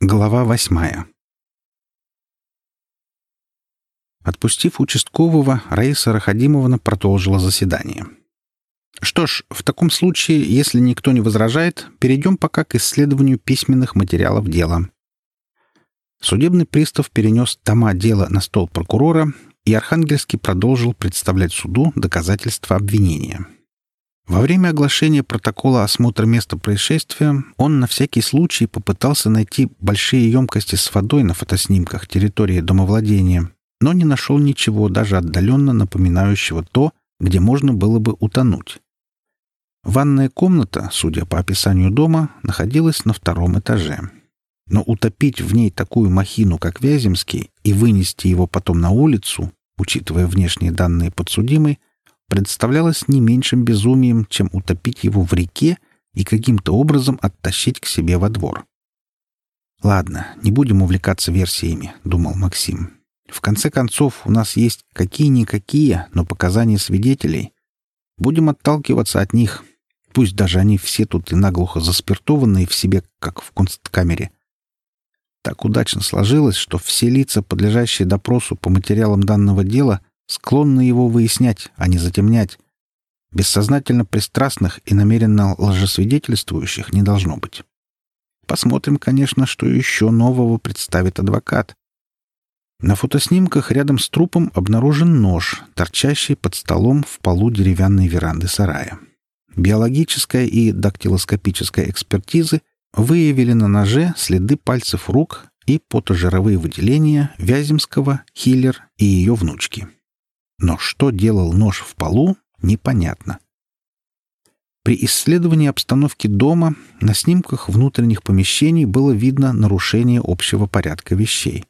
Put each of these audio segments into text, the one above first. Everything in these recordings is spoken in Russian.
Глава восьмая Отпустив участкового, Раиса Рахадимовна продолжила заседание. Что ж, в таком случае, если никто не возражает, перейдем пока к исследованию письменных материалов дела. Судебный пристав перенес тома дела на стол прокурора, и Архангельский продолжил представлять суду доказательства обвинения. Во время оглашения протокола осмотра места происшествия он на всякий случай попытался найти большие емкости с водой на фотоснимках территории домовладения, но не нашел ничего даже отдаленно напоминающего то, где можно было бы утонуть. Ванная комната, судя по описанию дома, находилась на втором этаже. Но утопить в ней такую махину, как Вяземский, и вынести его потом на улицу, учитывая внешние данные подсудимой, представлялось не меньшим безумием, чем утопить его в реке и каким-то образом оттащить к себе во двор. «Ладно, не будем увлекаться версиями», — думал Максим. «В конце концов, у нас есть какие-никакие, но показания свидетелей. Будем отталкиваться от них. Пусть даже они все тут и наглухо заспиртованные в себе, как в консткамере. Так удачно сложилось, что все лица, подлежащие допросу по материалам данного дела, склонны его выяснять, а не затемнять. Бессознательно пристрастных и намеренно лжесвидетельствующих не должно быть. Посмотрим, конечно, что еще нового представит адвокат. На фотоснимках рядом с трупом обнаружен нож, торчащий под столом в полу деревянной веранды сарая. Биологическая и дактилоскопическая экспертизы выявили на ноже следы пальцев рук и потожировые выделения Вяземского, Хиллер и ее внучки. Но что делал нож в полу, непонятно. При исследовании обстановки дома на снимках внутренних помещений было видно нарушение общего порядка вещей.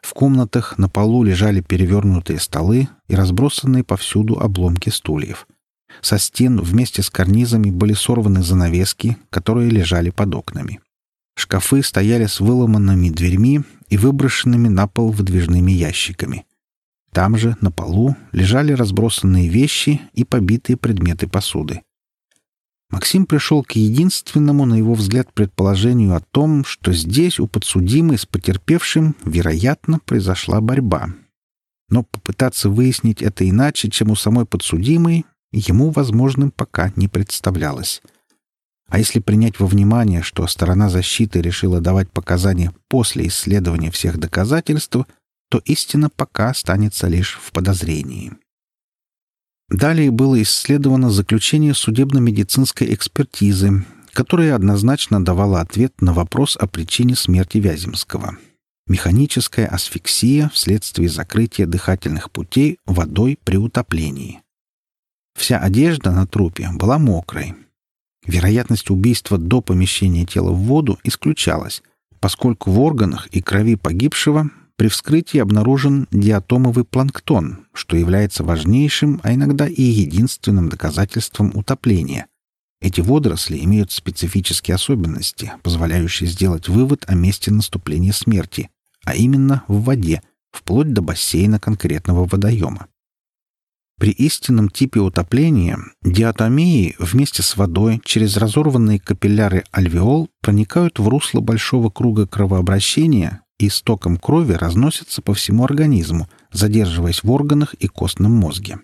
В комнатах на полу лежали перевернутые столы и разбросанные повсюду обломки стульев. Со стен вместе с карнизами были сорваны занавески, которые лежали под окнами. Шкафы стояли с выломанными дверьми и выброшенными на пол выдвижными ящиками. Там же, на полу, лежали разбросанные вещи и побитые предметы посуды. Максим пришел к единственному, на его взгляд, предположению о том, что здесь у подсудимой с потерпевшим, вероятно, произошла борьба. Но попытаться выяснить это иначе, чем у самой подсудимой, ему возможным пока не представлялось. А если принять во внимание, что сторона защиты решила давать показания после исследования всех доказательств, то истина пока останется лишь в подозрении. Далее было исследовано заключение судебно-медицинской экспертизы, которое однозначно давало ответ на вопрос о причине смерти Вяземского. Механическая асфиксия вследствие закрытия дыхательных путей водой при утоплении. Вся одежда на трупе была мокрой. Вероятность убийства до помещения тела в воду исключалась, поскольку в органах и крови погибшего при вскрытии обнаружен диатомовый планктон, что является важнейшим, а иногда и единственным доказательством утопления. Эти водоросли имеют специфические особенности, позволяющие сделать вывод о месте наступления смерти, а именно в воде, вплоть до бассейна конкретного водоема. При истинном типе утопления диатомии вместе с водой через разорванные капилляры альвеол проникают в русло большого круга кровообращения и стоком крови разносятся по всему организму, задерживаясь в органах и костном мозге.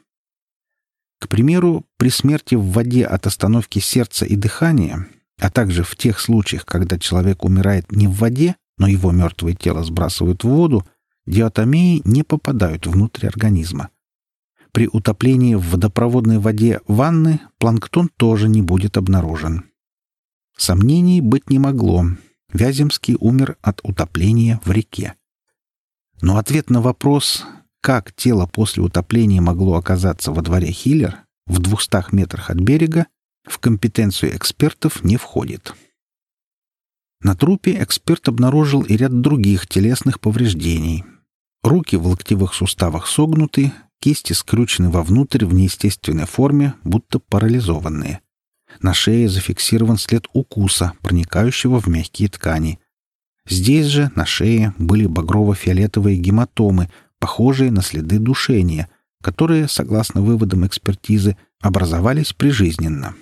К примеру, при смерти в воде от остановки сердца и дыхания, а также в тех случаях, когда человек умирает не в воде, но его мертвое тело сбрасывают в воду, диатомии не попадают внутрь организма. При утоплении в водопроводной воде ванны планктон тоже не будет обнаружен. Сомнений быть не могло, Вяземский умер от утопления в реке. Но ответ на вопрос, как тело после утопления могло оказаться во дворе Хиллер в двухстах метрах от берега, в компетенцию экспертов не входит. На трупе эксперт обнаружил и ряд других телесных повреждений. Руки в локтевых суставах согнуты, кисти скручены вовнутрь в неестественной форме, будто парализованные. На шее зафиксирован след укуса, проникающего в мягкие ткани. Здесь же, на шее, были багрово-фиолетовые гематомы, похожие на следы душения, которые, согласно выводам экспертизы, образовались прижизненно.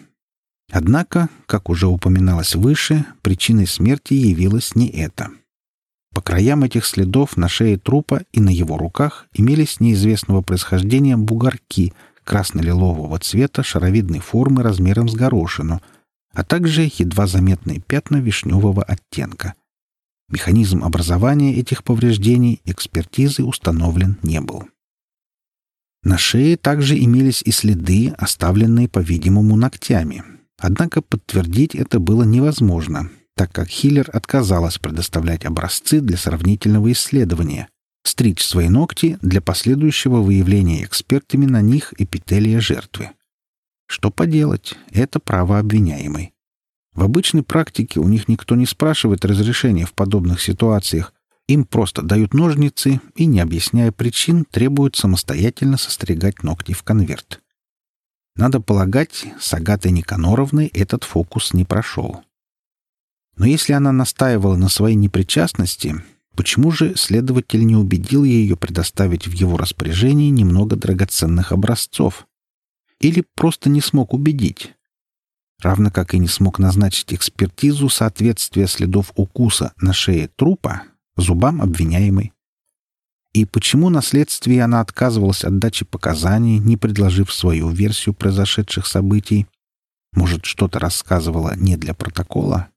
Однако, как уже упоминалось выше, причиной смерти явилось не это. По краям этих следов на шее трупа и на его руках имелись неизвестного происхождения бугорки красно-лилового цвета шаровидной формы размером с горошину, а также едва заметные пятна вишневого оттенка. Механизм образования этих повреждений экспертизы установлен не был. На шее также имелись и следы, оставленные, по-видимому, ногтями. Однако подтвердить это было невозможно, так как Хиллер отказалась предоставлять образцы для сравнительного исследования, стричь свои ногти для последующего выявления экспертами на них эпителия жертвы. Что поделать, это право обвиняемой. В обычной практике у них никто не спрашивает разрешения в подобных ситуациях, им просто дают ножницы и, не объясняя причин, требуют самостоятельно состригать ногти в конверт. Надо полагать, с Агатой Никаноровной этот фокус не прошел. Но если она настаивала на своей непричастности, почему же следователь не убедил ее предоставить в его распоряжении немного драгоценных образцов? Или просто не смог убедить? Равно как и не смог назначить экспертизу соответствия следов укуса на шее трупа зубам обвиняемой. И почему на следствии она отказывалась от дачи показаний, не предложив свою версию произошедших событий? Может, что-то рассказывала не для протокола?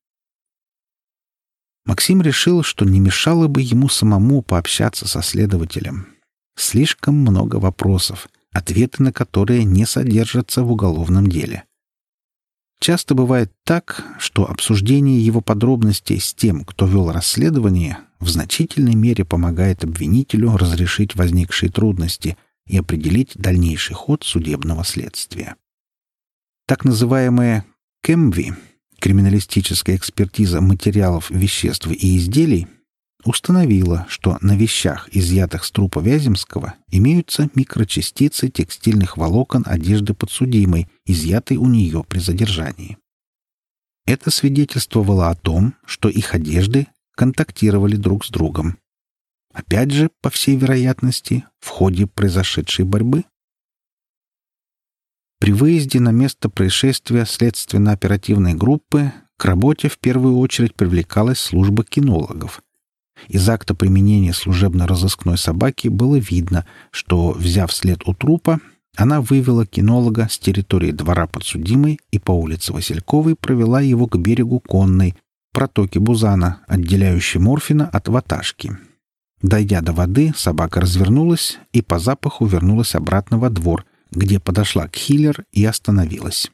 Максим решил, что не мешало бы ему самому пообщаться со следователем. Слишком много вопросов, ответы на которые не содержатся в уголовном деле. Часто бывает так, что обсуждение его подробностей с тем, кто вел расследование, в значительной мере помогает обвинителю разрешить возникшие трудности и определить дальнейший ход судебного следствия. Так называемая КЭМВИ — криминалистическая экспертиза материалов, веществ и изделий — установила, что на вещах, изъятых с трупа Вяземского, имеются микрочастицы текстильных волокон одежды подсудимой, изъятой у нее при задержании. Это свидетельствовало о том, что их одежды контактировали друг с другом. Опять же, по всей вероятности, в ходе произошедшей борьбы. При выезде на место происшествия следственно-оперативной группы к работе в первую очередь привлекалась служба кинологов. Из акта применения служебно-розыскной собаки было видно, что, взяв след у трупа, она вывела кинолога с территории двора подсудимой и по улице Васильковой провела его к берегу конной, протоки Бузана, отделяющей морфина от ваташки. Дойдя до воды, собака развернулась и по запаху вернулась обратно во двор, где подошла к Хиллер и остановилась.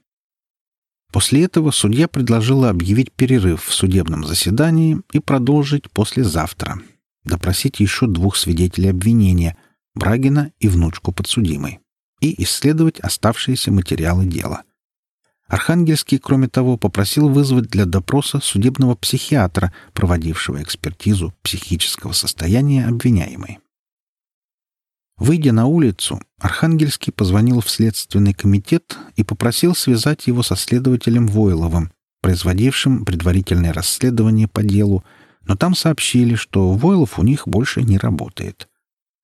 После этого судья предложила объявить перерыв в судебном заседании и продолжить послезавтра. Допросить еще двух свидетелей обвинения — Брагина и внучку подсудимой — и исследовать оставшиеся материалы дела — Архангельский, кроме того, попросил вызвать для допроса судебного психиатра, проводившего экспертизу психического состояния обвиняемой. Выйдя на улицу, Архангельский позвонил в Следственный комитет и попросил связать его со следователем Войловым, производившим предварительное расследование по делу, но там сообщили, что Войлов у них больше не работает.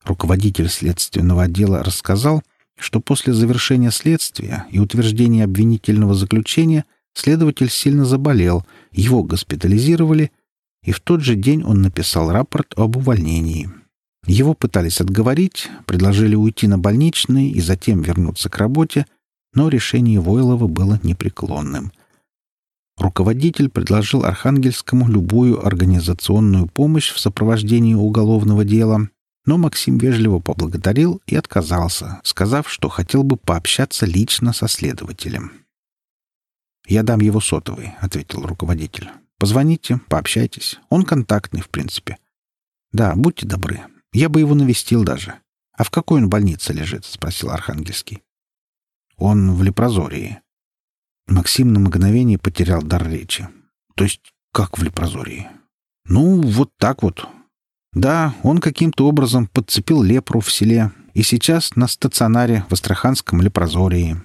Руководитель следственного отдела рассказал, что после завершения следствия и утверждения обвинительного заключения следователь сильно заболел, его госпитализировали, и в тот же день он написал рапорт об увольнении. Его пытались отговорить, предложили уйти на больничный и затем вернуться к работе, но решение Войлова было непреклонным. Руководитель предложил Архангельскому любую организационную помощь в сопровождении уголовного дела, но Максим вежливо поблагодарил и отказался, сказав, что хотел бы пообщаться лично со следователем. «Я дам его сотовый», — ответил руководитель. «Позвоните, пообщайтесь. Он контактный, в принципе». «Да, будьте добры. Я бы его навестил даже. А в какой он больнице лежит?» — спросил Архангельский. «Он в Лепрозории». Максим на мгновение потерял дар речи. «То есть как в Лепрозории?» «Ну, вот так вот. Да, он каким-то образом подцепил лепру в селе и сейчас на стационаре в Астраханском лепрозории.